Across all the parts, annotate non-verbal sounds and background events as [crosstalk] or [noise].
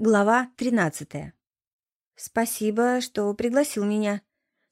Глава 13. «Спасибо, что пригласил меня».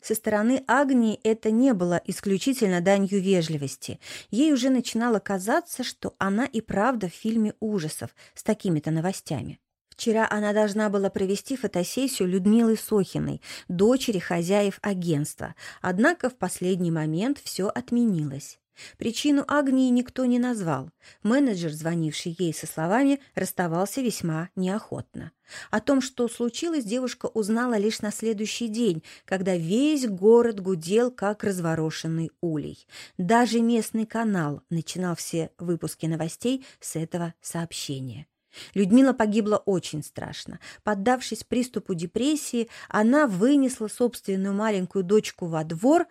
Со стороны Агнии это не было исключительно данью вежливости. Ей уже начинало казаться, что она и правда в фильме ужасов с такими-то новостями. Вчера она должна была провести фотосессию Людмилы Сохиной, дочери хозяев агентства, однако в последний момент все отменилось. Причину Агнии никто не назвал. Менеджер, звонивший ей со словами, расставался весьма неохотно. О том, что случилось, девушка узнала лишь на следующий день, когда весь город гудел, как разворошенный улей. Даже местный канал начинал все выпуски новостей с этого сообщения. Людмила погибла очень страшно. Поддавшись приступу депрессии, она вынесла собственную маленькую дочку во двор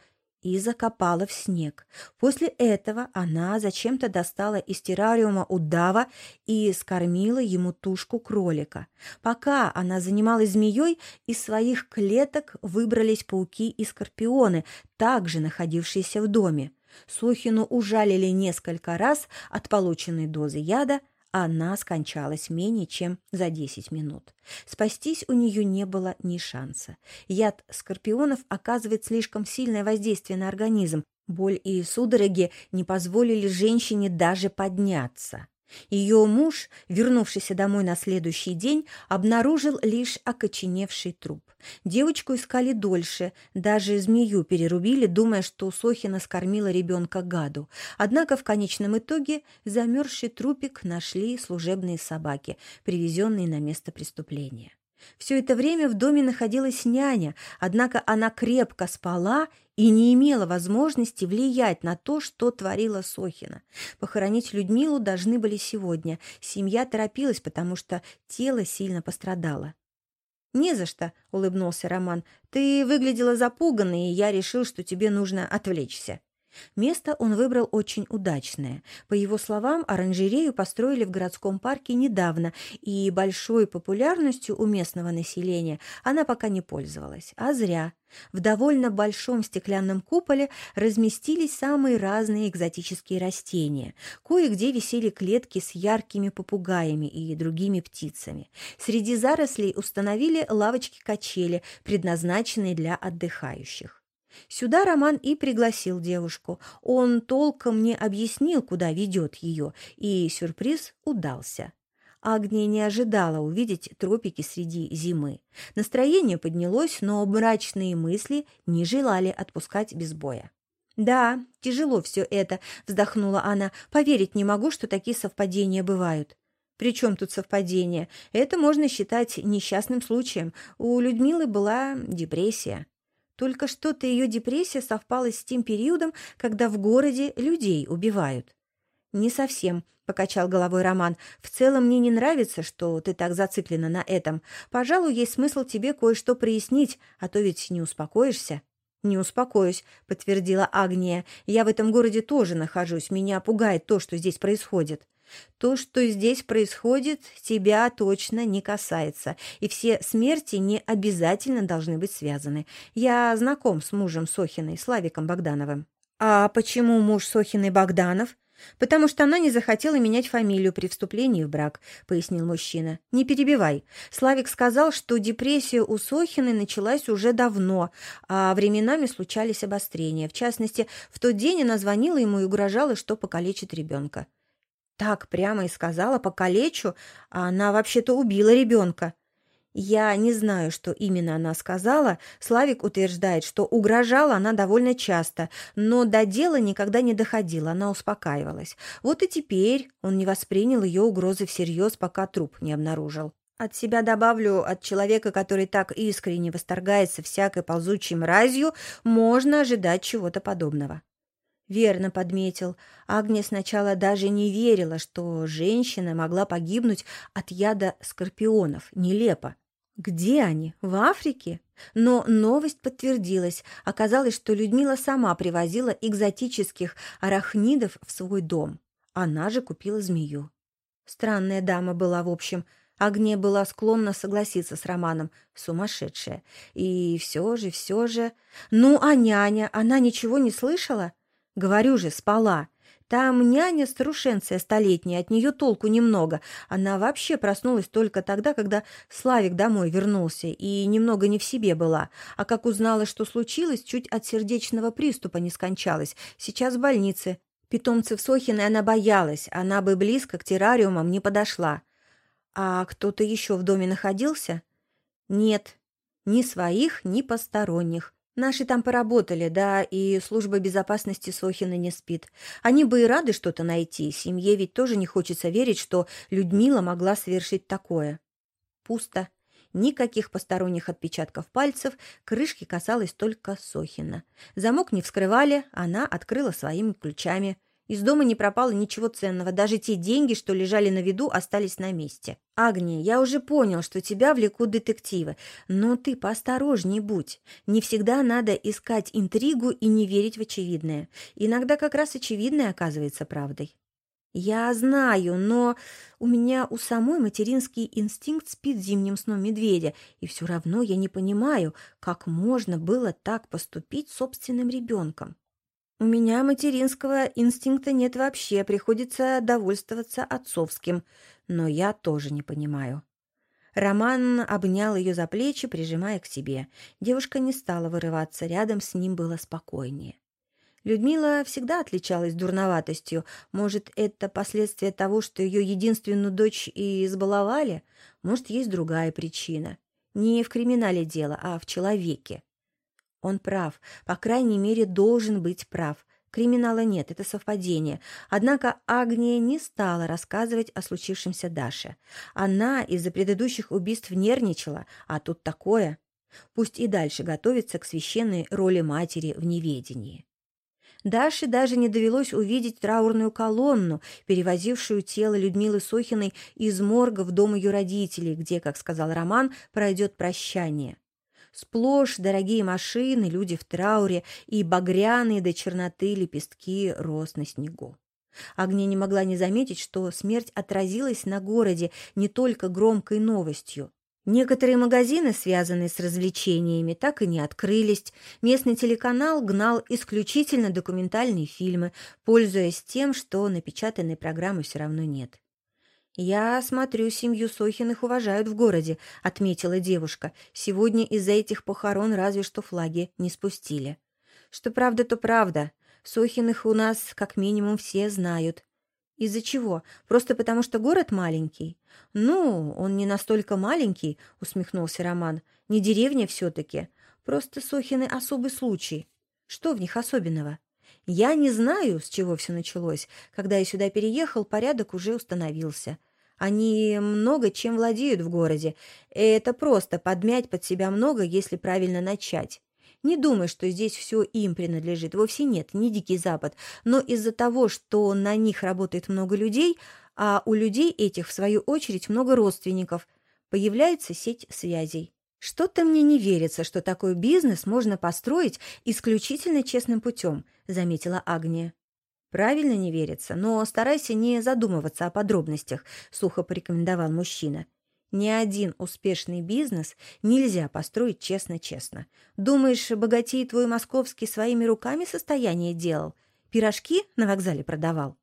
и закопала в снег. После этого она зачем-то достала из террариума удава и скормила ему тушку кролика. Пока она занималась змеей, из своих клеток выбрались пауки и скорпионы, также находившиеся в доме. Сухину ужалили несколько раз от полученной дозы яда – она скончалась менее чем за 10 минут. Спастись у нее не было ни шанса. Яд скорпионов оказывает слишком сильное воздействие на организм. Боль и судороги не позволили женщине даже подняться. Ее муж, вернувшийся домой на следующий день, обнаружил лишь окоченевший труп. Девочку искали дольше, даже змею перерубили, думая, что Сохина скормила ребенка гаду. Однако в конечном итоге замерзший трупик нашли служебные собаки, привезенные на место преступления. Все это время в доме находилась няня, однако она крепко спала и не имела возможности влиять на то, что творила Сохина. Похоронить Людмилу должны были сегодня. Семья торопилась, потому что тело сильно пострадало. «Не за что», — улыбнулся Роман. «Ты выглядела запуганной, и я решил, что тебе нужно отвлечься». Место он выбрал очень удачное. По его словам, оранжерею построили в городском парке недавно, и большой популярностью у местного населения она пока не пользовалась. А зря. В довольно большом стеклянном куполе разместились самые разные экзотические растения. Кое-где висели клетки с яркими попугаями и другими птицами. Среди зарослей установили лавочки-качели, предназначенные для отдыхающих. Сюда Роман и пригласил девушку. Он толком не объяснил, куда ведет ее, и сюрприз удался. Агния не ожидала увидеть тропики среди зимы. Настроение поднялось, но мрачные мысли не желали отпускать без боя. «Да, тяжело все это», — вздохнула она. «Поверить не могу, что такие совпадения бывают». «При чем тут совпадение? Это можно считать несчастным случаем. У Людмилы была депрессия». Только что-то ее депрессия совпала с тем периодом, когда в городе людей убивают. «Не совсем», — покачал головой Роман. «В целом мне не нравится, что ты так зациклена на этом. Пожалуй, есть смысл тебе кое-что прояснить, а то ведь не успокоишься». «Не успокоюсь», — подтвердила Агния. «Я в этом городе тоже нахожусь. Меня пугает то, что здесь происходит». То, что здесь происходит, тебя точно не касается, и все смерти не обязательно должны быть связаны. Я знаком с мужем Сохиной, Славиком Богдановым. А почему муж Сохиной Богданов? «Потому что она не захотела менять фамилию при вступлении в брак», — пояснил мужчина. «Не перебивай. Славик сказал, что депрессия у Сохиной началась уже давно, а временами случались обострения. В частности, в тот день она звонила ему и угрожала, что покалечит ребенка. Так прямо и сказала, покалечу, а она вообще-то убила ребенка. Я не знаю, что именно она сказала. Славик утверждает, что угрожала она довольно часто, но до дела никогда не доходила, она успокаивалась. Вот и теперь он не воспринял ее угрозы всерьез, пока труп не обнаружил. От себя добавлю, от человека, который так искренне восторгается всякой ползучей мразью, можно ожидать чего-то подобного. Верно подметил. Агния сначала даже не верила, что женщина могла погибнуть от яда скорпионов. Нелепо. Где они? В Африке? Но новость подтвердилась. Оказалось, что Людмила сама привозила экзотических арахнидов в свой дом. Она же купила змею. Странная дама была, в общем. Агния была склонна согласиться с Романом. Сумасшедшая. И все же, все же... Ну, а няня, она ничего не слышала? Говорю же, спала. Там няня старушенция столетняя, от нее толку немного. Она вообще проснулась только тогда, когда Славик домой вернулся и немного не в себе была. А как узнала, что случилось, чуть от сердечного приступа не скончалась. Сейчас в больнице. Питомцев Сохиной она боялась, она бы близко к террариумам не подошла. А кто-то еще в доме находился? Нет, ни своих, ни посторонних. Наши там поработали, да, и служба безопасности Сохина не спит. Они бы и рады что-то найти. Семье ведь тоже не хочется верить, что Людмила могла совершить такое. Пусто. Никаких посторонних отпечатков пальцев, крышки касалась только Сохина. Замок не вскрывали, она открыла своими ключами. Из дома не пропало ничего ценного, даже те деньги, что лежали на виду, остались на месте. «Агния, я уже понял, что тебя влекут детективы, но ты поосторожней будь. Не всегда надо искать интригу и не верить в очевидное. Иногда как раз очевидное оказывается правдой». «Я знаю, но у меня у самой материнский инстинкт спит зимним сном медведя, и все равно я не понимаю, как можно было так поступить с собственным ребенком». У меня материнского инстинкта нет вообще, приходится довольствоваться отцовским, но я тоже не понимаю. Роман обнял ее за плечи, прижимая к себе. Девушка не стала вырываться, рядом с ним было спокойнее. Людмила всегда отличалась дурноватостью. Может, это последствия того, что ее единственную дочь и избаловали? Может, есть другая причина. Не в криминале дело, а в человеке. Он прав, по крайней мере, должен быть прав. Криминала нет, это совпадение. Однако Агния не стала рассказывать о случившемся Даше. Она из-за предыдущих убийств нервничала, а тут такое. Пусть и дальше готовится к священной роли матери в неведении. Даше даже не довелось увидеть траурную колонну, перевозившую тело Людмилы Сохиной из морга в дом ее родителей, где, как сказал Роман, пройдет прощание. Сплошь дорогие машины, люди в трауре и багряные до черноты лепестки роз на снегу. Агния не могла не заметить, что смерть отразилась на городе не только громкой новостью. Некоторые магазины, связанные с развлечениями, так и не открылись. Местный телеканал гнал исключительно документальные фильмы, пользуясь тем, что напечатанной программы все равно нет. «Я смотрю, семью Сохиных уважают в городе», — отметила девушка. «Сегодня из-за этих похорон разве что флаги не спустили». «Что правда, то правда. Сохиных у нас как минимум все знают». «Из-за чего? Просто потому, что город маленький?» «Ну, он не настолько маленький», — усмехнулся Роман. «Не деревня все-таки. Просто Сохины особый случай. Что в них особенного?» Я не знаю, с чего все началось. Когда я сюда переехал, порядок уже установился. Они много чем владеют в городе. Это просто подмять под себя много, если правильно начать. Не думай, что здесь все им принадлежит. Вовсе нет, не Дикий Запад. Но из-за того, что на них работает много людей, а у людей этих, в свою очередь, много родственников, появляется сеть связей. Что-то мне не верится, что такой бизнес можно построить исключительно честным путем, заметила Агния. «Правильно не верится, но старайся не задумываться о подробностях», — сухо порекомендовал мужчина. «Ни один успешный бизнес нельзя построить честно-честно. Думаешь, богатей твой московский своими руками состояние делал? Пирожки на вокзале продавал?»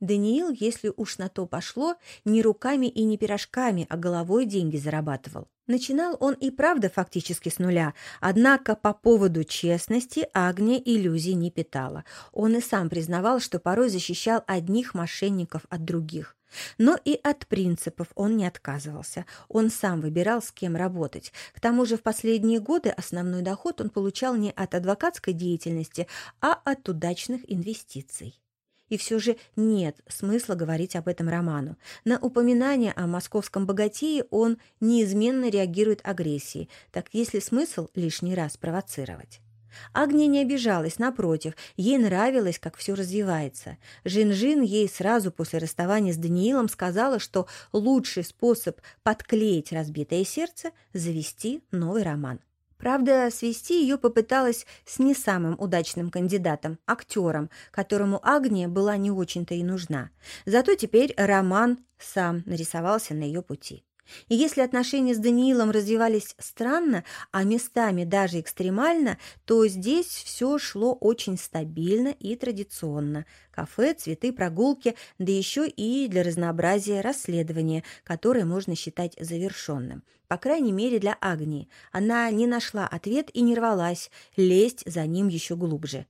Даниил, если уж на то пошло, не руками и не пирожками, а головой деньги зарабатывал. Начинал он и правда фактически с нуля, однако по поводу честности Агния иллюзий не питала. Он и сам признавал, что порой защищал одних мошенников от других. Но и от принципов он не отказывался. Он сам выбирал, с кем работать. К тому же в последние годы основной доход он получал не от адвокатской деятельности, а от удачных инвестиций. И все же нет смысла говорить об этом роману. На упоминание о московском богатее он неизменно реагирует агрессией, так есть ли смысл лишний раз провоцировать? Агния не обижалась, напротив, ей нравилось, как все развивается. Жин-Жин ей сразу после расставания с Даниилом сказала, что лучший способ подклеить разбитое сердце – завести новый роман. Правда, свести ее попыталась с не самым удачным кандидатом, актером, которому Агния была не очень-то и нужна. Зато теперь Роман сам нарисовался на ее пути. И если отношения с Даниилом развивались странно, а местами даже экстремально, то здесь все шло очень стабильно и традиционно. Кафе, цветы, прогулки, да еще и для разнообразия расследования, которое можно считать завершенным. По крайней мере, для Агнии. Она не нашла ответ и не рвалась лезть за ним еще глубже.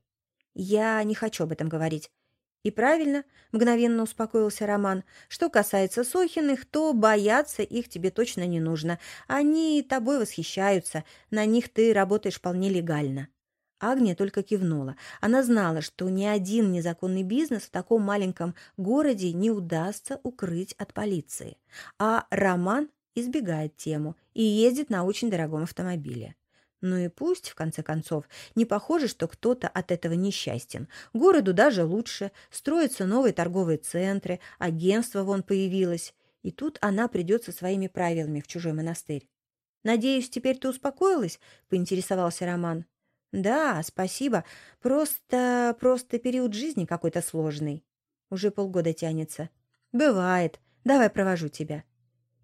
«Я не хочу об этом говорить», «И правильно», — мгновенно успокоился Роман. «Что касается Сохиных, то бояться их тебе точно не нужно. Они тобой восхищаются, на них ты работаешь вполне легально». Агния только кивнула. Она знала, что ни один незаконный бизнес в таком маленьком городе не удастся укрыть от полиции. А Роман избегает тему и ездит на очень дорогом автомобиле. Ну и пусть, в конце концов, не похоже, что кто-то от этого несчастен. Городу даже лучше, строятся новые торговые центры, агентство вон появилось. И тут она придет со своими правилами в чужой монастырь. «Надеюсь, теперь ты успокоилась?» — поинтересовался Роман. «Да, спасибо. Просто... просто период жизни какой-то сложный. Уже полгода тянется. Бывает. Давай провожу тебя».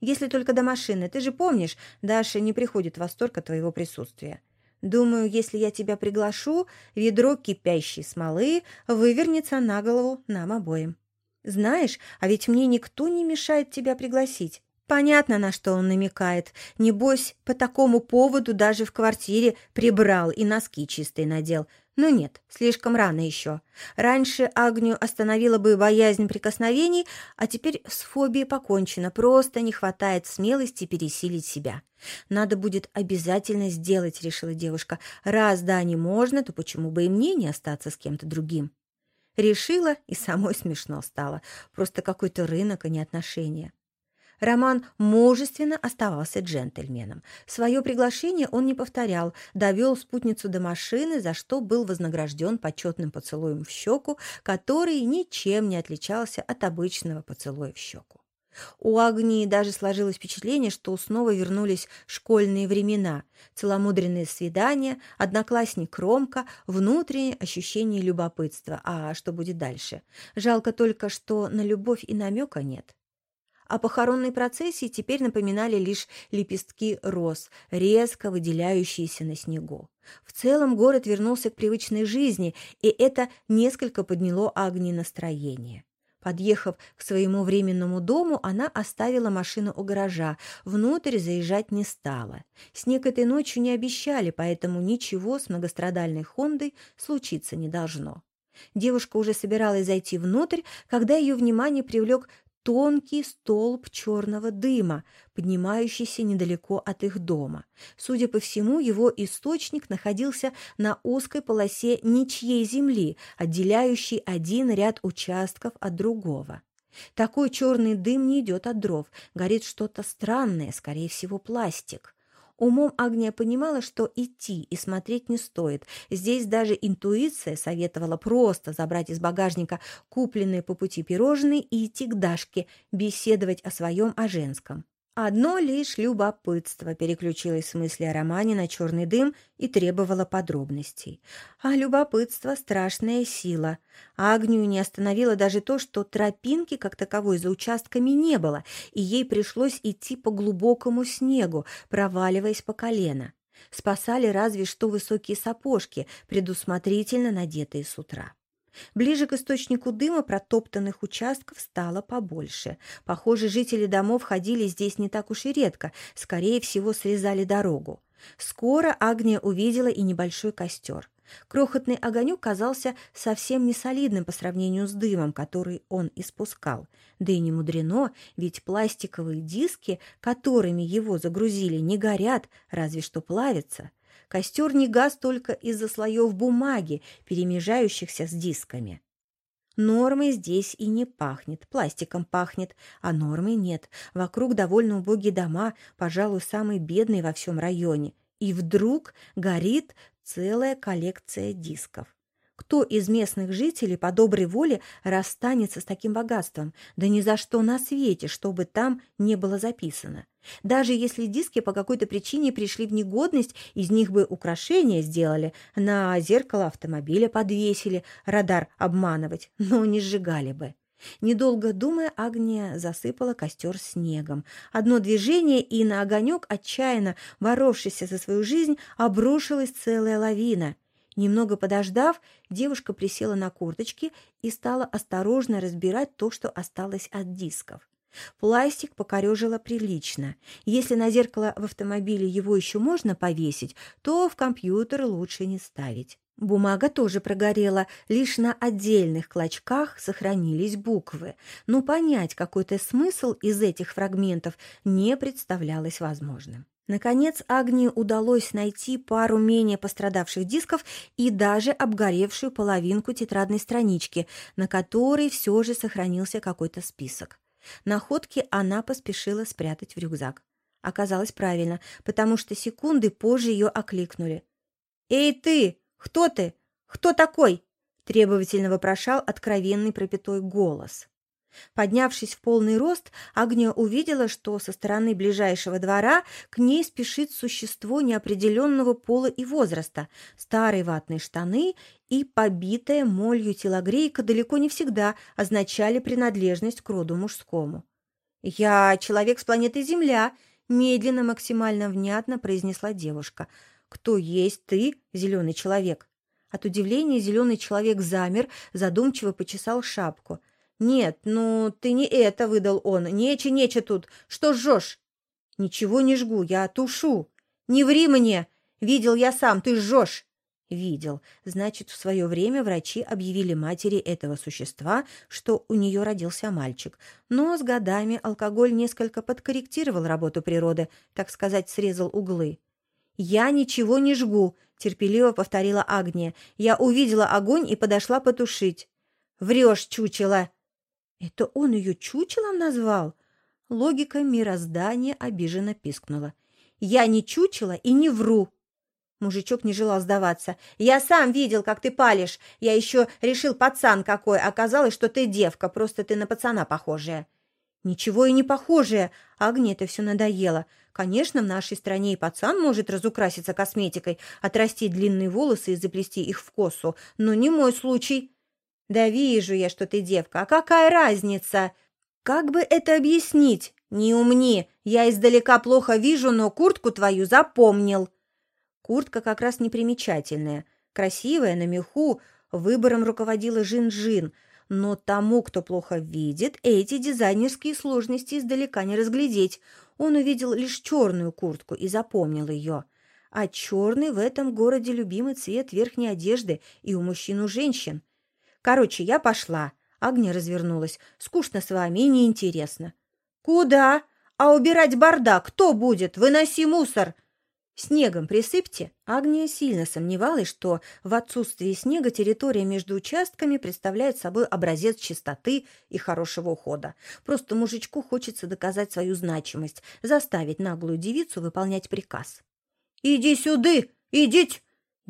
Если только до машины. Ты же помнишь, Даша не приходит в восторг от твоего присутствия. Думаю, если я тебя приглашу, ведро кипящей смолы вывернется на голову нам обоим. Знаешь, а ведь мне никто не мешает тебя пригласить. Понятно, на что он намекает. Небось, по такому поводу даже в квартире прибрал и носки чистые надел. Но нет, слишком рано еще. Раньше Агнию остановила бы боязнь прикосновений, а теперь с фобией покончено. Просто не хватает смелости пересилить себя. «Надо будет обязательно сделать», — решила девушка. «Раз да не можно, то почему бы и мне не остаться с кем-то другим?» Решила, и самой смешно стало. Просто какой-то рынок, а не отношения. Роман мужественно оставался джентльменом. Свое приглашение он не повторял, довел спутницу до машины, за что был вознагражден почетным поцелуем в щеку, который ничем не отличался от обычного поцелуя в щеку. У Агнии даже сложилось впечатление, что снова вернулись школьные времена, целомудренные свидания, одноклассник Ромка, внутреннее ощущение любопытства. А что будет дальше? Жалко только, что на любовь и намека нет а похоронной процессии теперь напоминали лишь лепестки роз, резко выделяющиеся на снегу. В целом город вернулся к привычной жизни, и это несколько подняло Агни настроение. Подъехав к своему временному дому, она оставила машину у гаража, внутрь заезжать не стала. Снег этой ночью не обещали, поэтому ничего с многострадальной Хондой случиться не должно. Девушка уже собиралась зайти внутрь, когда ее внимание привлек тонкий столб черного дыма, поднимающийся недалеко от их дома. Судя по всему, его источник находился на узкой полосе ничьей земли, отделяющей один ряд участков от другого. Такой черный дым не идет от дров, горит что-то странное, скорее всего, пластик. Умом Агния понимала, что идти и смотреть не стоит. Здесь даже интуиция советовала просто забрать из багажника купленные по пути пирожные и идти к Дашке, беседовать о своем, о женском. Одно лишь любопытство переключилось с мысли о романе на черный дым и требовало подробностей. А любопытство — страшная сила. Агнию не остановило даже то, что тропинки как таковой за участками не было, и ей пришлось идти по глубокому снегу, проваливаясь по колено. Спасали разве что высокие сапожки, предусмотрительно надетые с утра. Ближе к источнику дыма протоптанных участков стало побольше. Похоже, жители домов ходили здесь не так уж и редко, скорее всего, срезали дорогу. Скоро Агния увидела и небольшой костер. Крохотный огонек казался совсем не солидным по сравнению с дымом, который он испускал. Да и не мудрено, ведь пластиковые диски, которыми его загрузили, не горят, разве что плавятся. Костер не газ только из-за слоев бумаги, перемежающихся с дисками. Нормой здесь и не пахнет, пластиком пахнет, а нормы нет. Вокруг довольно убогие дома, пожалуй, самые бедные во всем районе. И вдруг горит целая коллекция дисков. Кто из местных жителей по доброй воле расстанется с таким богатством? Да ни за что на свете, чтобы там не было записано. Даже если диски по какой-то причине пришли в негодность, из них бы украшения сделали, на зеркало автомобиля подвесили, радар обманывать, [laughs] но не сжигали бы. Недолго думая, Агния засыпала костер снегом. Одно движение, и на огонек, отчаянно боровшийся за свою жизнь, обрушилась целая лавина. Немного подождав, девушка присела на курточки и стала осторожно разбирать то, что осталось от дисков. Пластик покорежило прилично. Если на зеркало в автомобиле его еще можно повесить, то в компьютер лучше не ставить. Бумага тоже прогорела, лишь на отдельных клочках сохранились буквы, но понять какой-то смысл из этих фрагментов не представлялось возможным. Наконец Агнии удалось найти пару менее пострадавших дисков и даже обгоревшую половинку тетрадной странички, на которой все же сохранился какой-то список. Находки она поспешила спрятать в рюкзак. Оказалось правильно, потому что секунды позже ее окликнули. «Эй, ты! Кто ты? Кто такой?» требовательно вопрошал откровенный пропитой голос. Поднявшись в полный рост, Агния увидела, что со стороны ближайшего двора к ней спешит существо неопределенного пола и возраста. Старые ватные штаны и побитая молью телогрейка далеко не всегда означали принадлежность к роду мужскому. «Я человек с планеты Земля», — медленно, максимально внятно произнесла девушка. «Кто есть ты, зеленый человек?» От удивления зеленый человек замер, задумчиво почесал шапку — «Нет, ну ты не это», — выдал он. «Нече-нече тут. Что жжешь?» «Ничего не жгу, я тушу». «Не ври мне! Видел я сам, ты жжешь!» Видел. Значит, в свое время врачи объявили матери этого существа, что у нее родился мальчик. Но с годами алкоголь несколько подкорректировал работу природы, так сказать, срезал углы. «Я ничего не жгу», — терпеливо повторила Агния. «Я увидела огонь и подошла потушить». «Врешь, чучело!» Это он ее чучелом назвал? Логика мироздания обиженно пискнула. Я не чучело и не вру. Мужичок не желал сдаваться. «Я сам видел, как ты палишь. Я еще решил, пацан какой. Оказалось, что ты девка, просто ты на пацана похожая». «Ничего и не похожее. Агне это все надоело. Конечно, в нашей стране и пацан может разукраситься косметикой, отрастить длинные волосы и заплести их в косу, но не мой случай». «Да вижу я, что ты девка. А какая разница? Как бы это объяснить? Не умни. Я издалека плохо вижу, но куртку твою запомнил». Куртка как раз непримечательная. Красивая, на меху. Выбором руководила Жин-Жин. Но тому, кто плохо видит, эти дизайнерские сложности издалека не разглядеть. Он увидел лишь черную куртку и запомнил ее. А черный в этом городе любимый цвет верхней одежды и у мужчин, у женщин. Короче, я пошла. Агния развернулась. Скучно с вами и неинтересно. Куда? А убирать бардак кто будет? Выноси мусор. Снегом присыпьте. Агния сильно сомневалась, что в отсутствии снега территория между участками представляет собой образец чистоты и хорошего ухода. Просто мужичку хочется доказать свою значимость, заставить наглую девицу выполнять приказ. «Иди сюда! Идите!»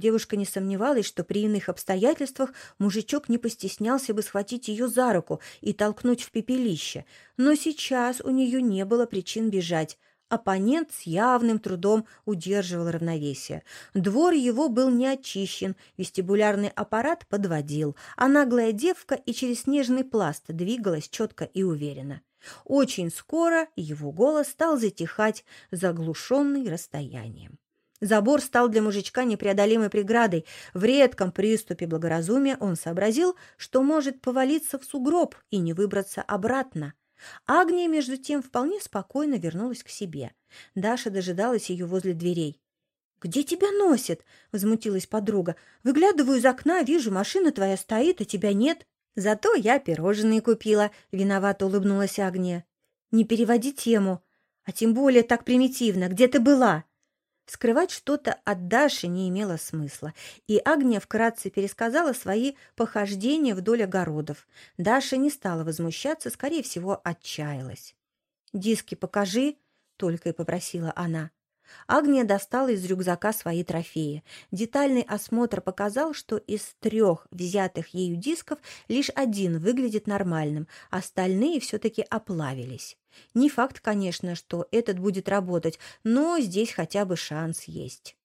Девушка не сомневалась, что при иных обстоятельствах мужичок не постеснялся бы схватить ее за руку и толкнуть в пепелище, но сейчас у нее не было причин бежать. Оппонент с явным трудом удерживал равновесие. Двор его был не очищен, вестибулярный аппарат подводил, а наглая девка и через снежный пласт двигалась четко и уверенно. Очень скоро его голос стал затихать, заглушенный расстоянием. Забор стал для мужичка непреодолимой преградой. В редком приступе благоразумия он сообразил, что может повалиться в сугроб и не выбраться обратно. Агния, между тем, вполне спокойно вернулась к себе. Даша дожидалась ее возле дверей. «Где тебя носит?» — возмутилась подруга. «Выглядываю из окна, вижу, машина твоя стоит, а тебя нет». «Зато я пирожные купила», — виновато улыбнулась Агния. «Не переводи тему. А тем более так примитивно. Где ты была?» Скрывать что-то от Даши не имело смысла, и Агния вкратце пересказала свои похождения вдоль огородов. Даша не стала возмущаться, скорее всего, отчаялась. «Диски покажи», — только и попросила она. Агния достала из рюкзака свои трофеи. Детальный осмотр показал, что из трех взятых ею дисков лишь один выглядит нормальным, остальные все-таки оплавились. Не факт, конечно, что этот будет работать, но здесь хотя бы шанс есть.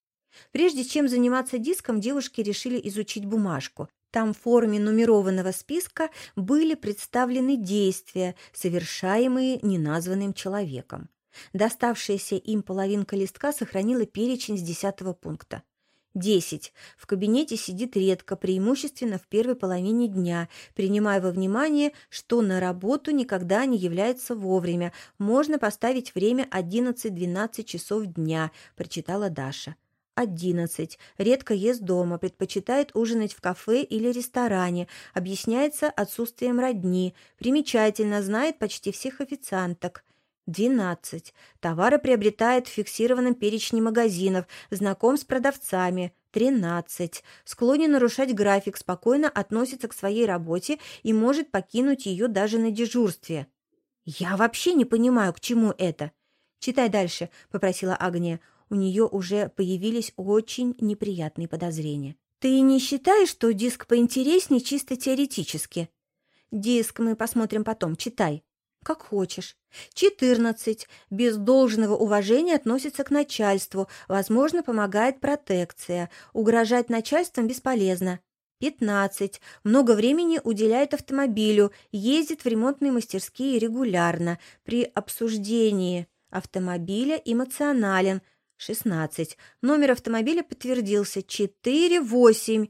Прежде чем заниматься диском, девушки решили изучить бумажку. Там в форме нумерованного списка были представлены действия, совершаемые неназванным человеком. Доставшаяся им половинка листка сохранила перечень с десятого пункта. 10. В кабинете сидит редко, преимущественно в первой половине дня, принимая во внимание, что на работу никогда не является вовремя. Можно поставить время 11-12 часов дня, прочитала Даша. 11. Редко ест дома, предпочитает ужинать в кафе или ресторане, объясняется отсутствием родни, примечательно, знает почти всех официанток. 12. Товары приобретает в фиксированном перечне магазинов, знаком с продавцами. 13. Склонен нарушать график, спокойно относится к своей работе и может покинуть ее даже на дежурстве. «Я вообще не понимаю, к чему это». «Читай дальше», — попросила Агния. У нее уже появились очень неприятные подозрения. «Ты не считаешь, что диск поинтереснее чисто теоретически?» «Диск мы посмотрим потом. Читай». Как хочешь. 14. Без должного уважения относится к начальству. Возможно, помогает протекция. Угрожать начальством бесполезно. 15. Много времени уделяет автомобилю. Ездит в ремонтные мастерские регулярно. При обсуждении автомобиля эмоционален. 16. Номер автомобиля подтвердился. 4-8.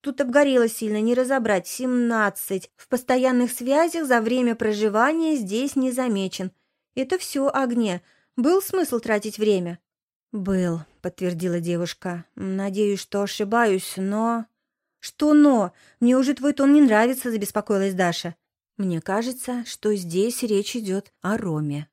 Тут обгорело сильно, не разобрать. Семнадцать. В постоянных связях за время проживания здесь не замечен. Это все, Агне. Был смысл тратить время? Был, подтвердила девушка. Надеюсь, что ошибаюсь, но... Что но? Мне уже твой тон не нравится, забеспокоилась Даша. Мне кажется, что здесь речь идет о Роме.